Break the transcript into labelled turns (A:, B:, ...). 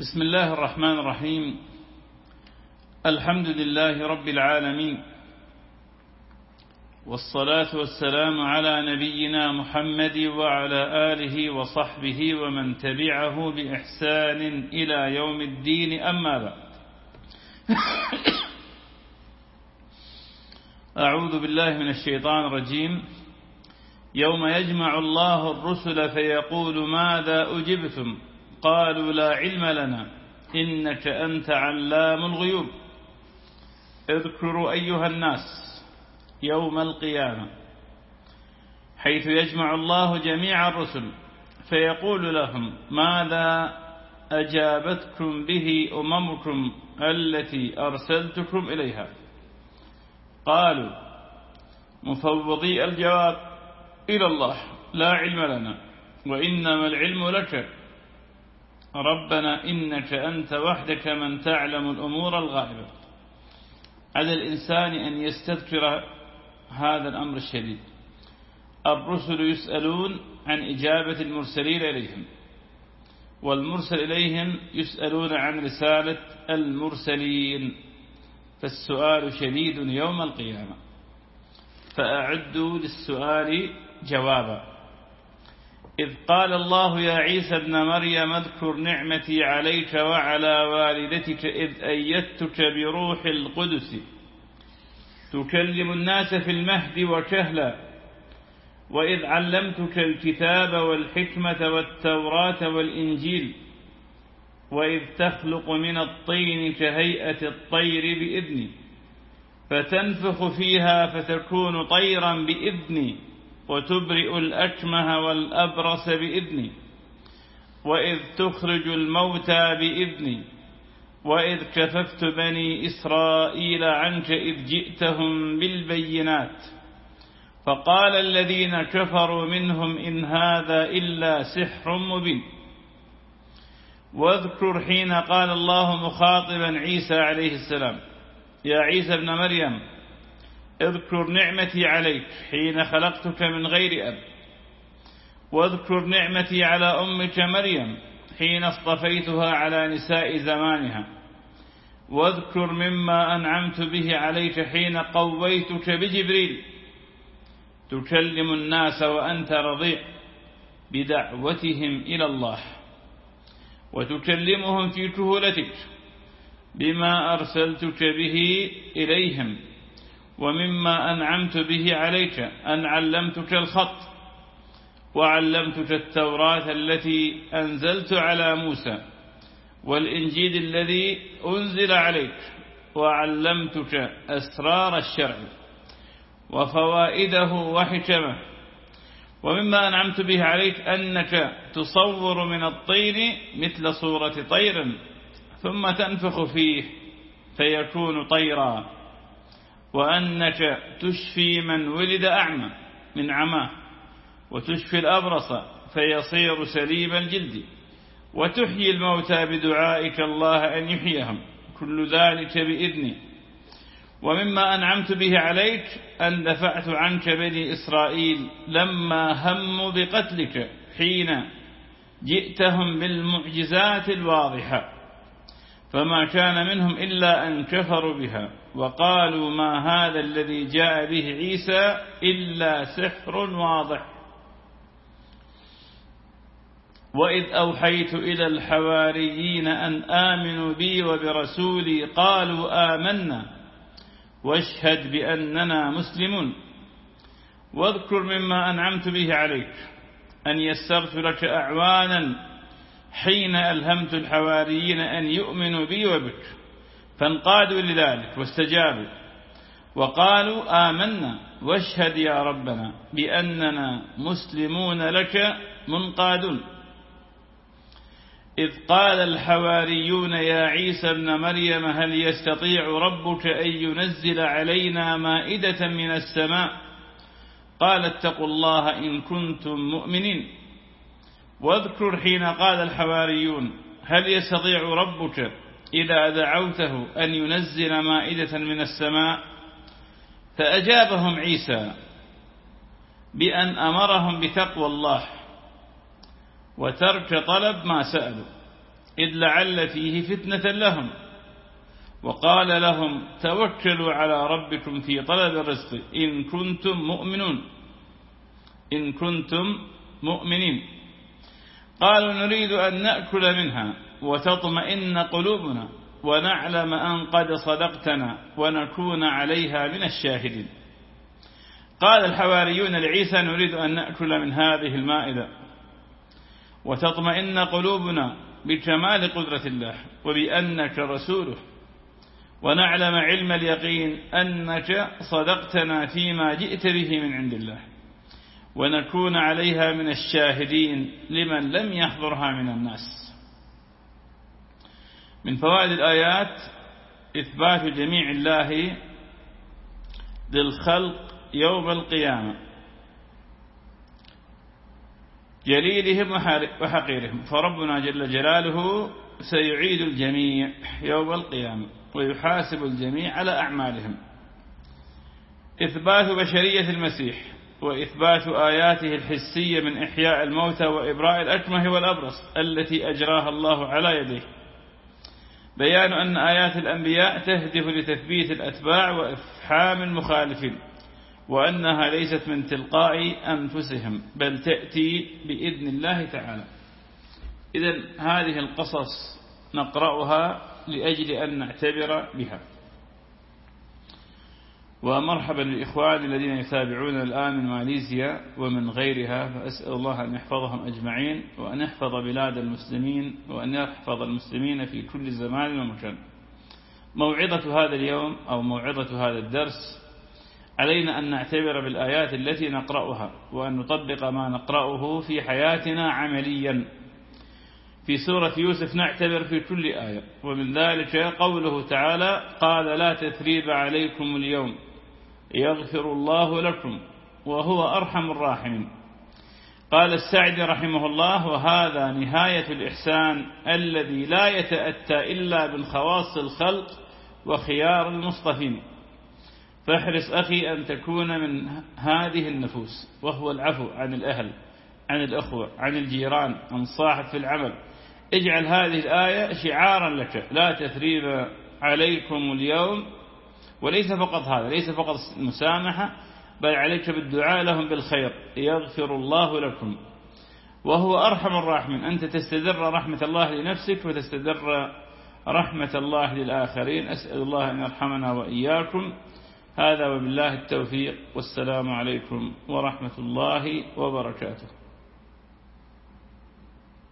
A: بسم الله الرحمن الرحيم. الحمد لله رب العالمين. والصلاة والسلام على نبينا محمد وعلى آله وصحبه ومن تبعه بإحسان إلى يوم الدين. أما بعد. أعوذ بالله من الشيطان الرجيم. يوم يجمع الله الرسل فيقول ماذا أجبتم؟ قالوا لا علم لنا إنك أنت علام الغيوب. اذكروا أيها الناس يوم القيامة. حيث يجمع الله جميع الرسل فيقول لهم ماذا أجابتكم به أممكم التي أرسلتكم إليها؟ قالوا مفوضي الجواب إلى الله لا علم لنا وإنما العلم لك. ربنا إنك أنت وحدك من تعلم الأمور الغائبة. على الإنسان أن يستذكر هذا الأمر الشديد. الرسل يسألون عن إجابة المرسلين إليهم والمرسل إليهم يسألون عن رسالة المرسلين. فالسؤال شديد يوم القيامة. فأعدوا للسؤال جوابا. إذ قال الله يا عيسى ابن مريم اذكر نعمتي عليك وعلى والدتك إذ أيدتك بروح القدس. تكلم الناس في المهد وكهلا. وإذ علمتك الكتاب والحكمة والتوراة والإنجيل. وإذ تخلق من الطين كهيئة الطير بإذني. فتنفخ فيها فتكون طيرا بإذني. وتبرئ الأكمه والأبرص بإذني وإذ تخرج الموتى بإذني وإذ كففت بني إسرائيل عنك إذ جئتهم بالبينات فقال الذين كفروا منهم إن هذا إلا سحر مبين. واذكر حين قال الله مخاطبا عيسى عليه السلام يا عيسى ابن مريم اذكر نعمتي عليك حين خلقتك من غير أب. واذكر نعمتي على أمك مريم حين اصطفيتها على نساء زمانها. واذكر مما أنعمت به عليك حين قويتك بجبريل. تكلم الناس وأنت رضيع بدعوتهم إلى الله. وتكلمهم في كهولتك بما أرسلتك به إليهم. ومما أنعمت به عليك أن علمتك الخط وعلمتك التوراة التي أنزلت على موسى والإنجيل الذي أنزل عليك وعلمتك أسرار الشرع وفوائده وحكمه ومما أنعمت به عليك أنك تصور من الطين مثل صورة طير ثم تنفخ فيه فيكون طيرا. وأنك تشفي من ولد أعمى من عماه وتشفي الأبرص فيصير سليم الجلد وتحيي الموتى بدعائك الله أن يحييهم كل ذلك بإذني ومما أنعمت به عليك أن دفعت عنك بني إسرائيل لما هموا بقتلك حين جئتهم بالمعجزات الواضحة. فما كان منهم إلا أن كفروا بها. وقالوا ما هذا الذي جاء به عيسى إلا سحر واضح. وإذ أوحيت إلى الحواريين أن آمنوا بي وبرسولي قالوا آمنا. واشهد بأننا مسلمون. واذكر مما أنعمت به عليك. أن يسرت لك أعوانا حين ألهمت الحواريين أن يؤمنوا بي وبك. فانقادوا لذلك واستجابوا. وقالوا آمنا واشهد يا ربنا بأننا مسلمون لك منقادون. إذ قال الحواريون يا عيسى ابن مريم هل يستطيع ربك أن ينزل علينا مائدة من السماء؟ قال اتقوا الله إن كنتم مؤمنين. واذكر حين قال الحواريون هل يستطيع ربك إذا دعوته أن ينزل مائدة من السماء؟ فأجابهم عيسى بأن أمرهم بتقوى الله وترك طلب ما سألوا إذ لعل فيه فتنة لهم. وقال لهم توكلوا على ربكم في طلب الرزق إن كنتم مؤمنون إن كنتم مؤمنين. قالوا نريد أن نأكل منها وتطمئن قلوبنا ونعلم أن قد صدقتنا ونكون عليها من الشاهدين. قال الحواريون لعيسى نريد أن نأكل من هذه المائدة وتطمئن قلوبنا بكمال قدرة الله وبأنك رسوله. ونعلم علم اليقين أنك صدقتنا فيما جئت به من عند الله. ونكون عليها من الشاهدين لمن لم يحضرها من الناس. من فوائد الآيات إثبات جميع الله للخلق يوم القيامة. جليلهم وحقيرهم. فربنا جل جلاله سيعيد الجميع يوم القيامة ويحاسب الجميع على أعمالهم. إثبات بشرية المسيح. وإثبات آياته الحسية من إحياء الموتى وإبراء الأكمه والأبرص التي أجراها الله على يديه. بيان أن آيات الأنبياء تهدف لتثبيت الأتباع وإفحام المخالفين وأنها ليست من تلقاء أنفسهم بل تأتي بإذن الله تعالى. إذا هذه القصص نقرأها لأجل أن نعتبر بها. ومرحبا بالإخوان الذين يتابعون الآن من ماليزيا ومن غيرها فأسأل الله أن يحفظهم أجمعين وأن يحفظ بلاد المسلمين وأن يحفظ المسلمين في كل زمان ومكان. موعظة هذا اليوم أو موعظة هذا الدرس علينا أن نعتبر بالآيات التي نقرأها وأن نطبق ما نقرأه في حياتنا عمليا. في سورة يوسف نعتبر في كل آية ومن ذلك قوله تعالى قال لا تثريب عليكم اليوم. يغفر الله لكم وهو أرحم الراحمين. قال السعد رحمه الله وهذا نهاية الإحسان الذي لا يتأتى إلا بالخواص الخلق وخيار المصطفين. فاحرص أخي أن تكون من هذه النفوس وهو العفو عن الأهل عن الأخوة عن الجيران عن صاحب في العمل. اجعل هذه الآية شعارا لك لا تثريب عليكم اليوم وليس فقط هذا ليس فقط المسامحة بل عليك بالدعاء لهم بالخير يغفر الله لكم. وهو أرحم الراحمين. أنت تستدر رحمة الله لنفسك وتستدر رحمة الله للآخرين. أسأل الله أن يرحمنا وإياكم. هذا وبالله التوفيق. والسلام عليكم ورحمة الله وبركاته.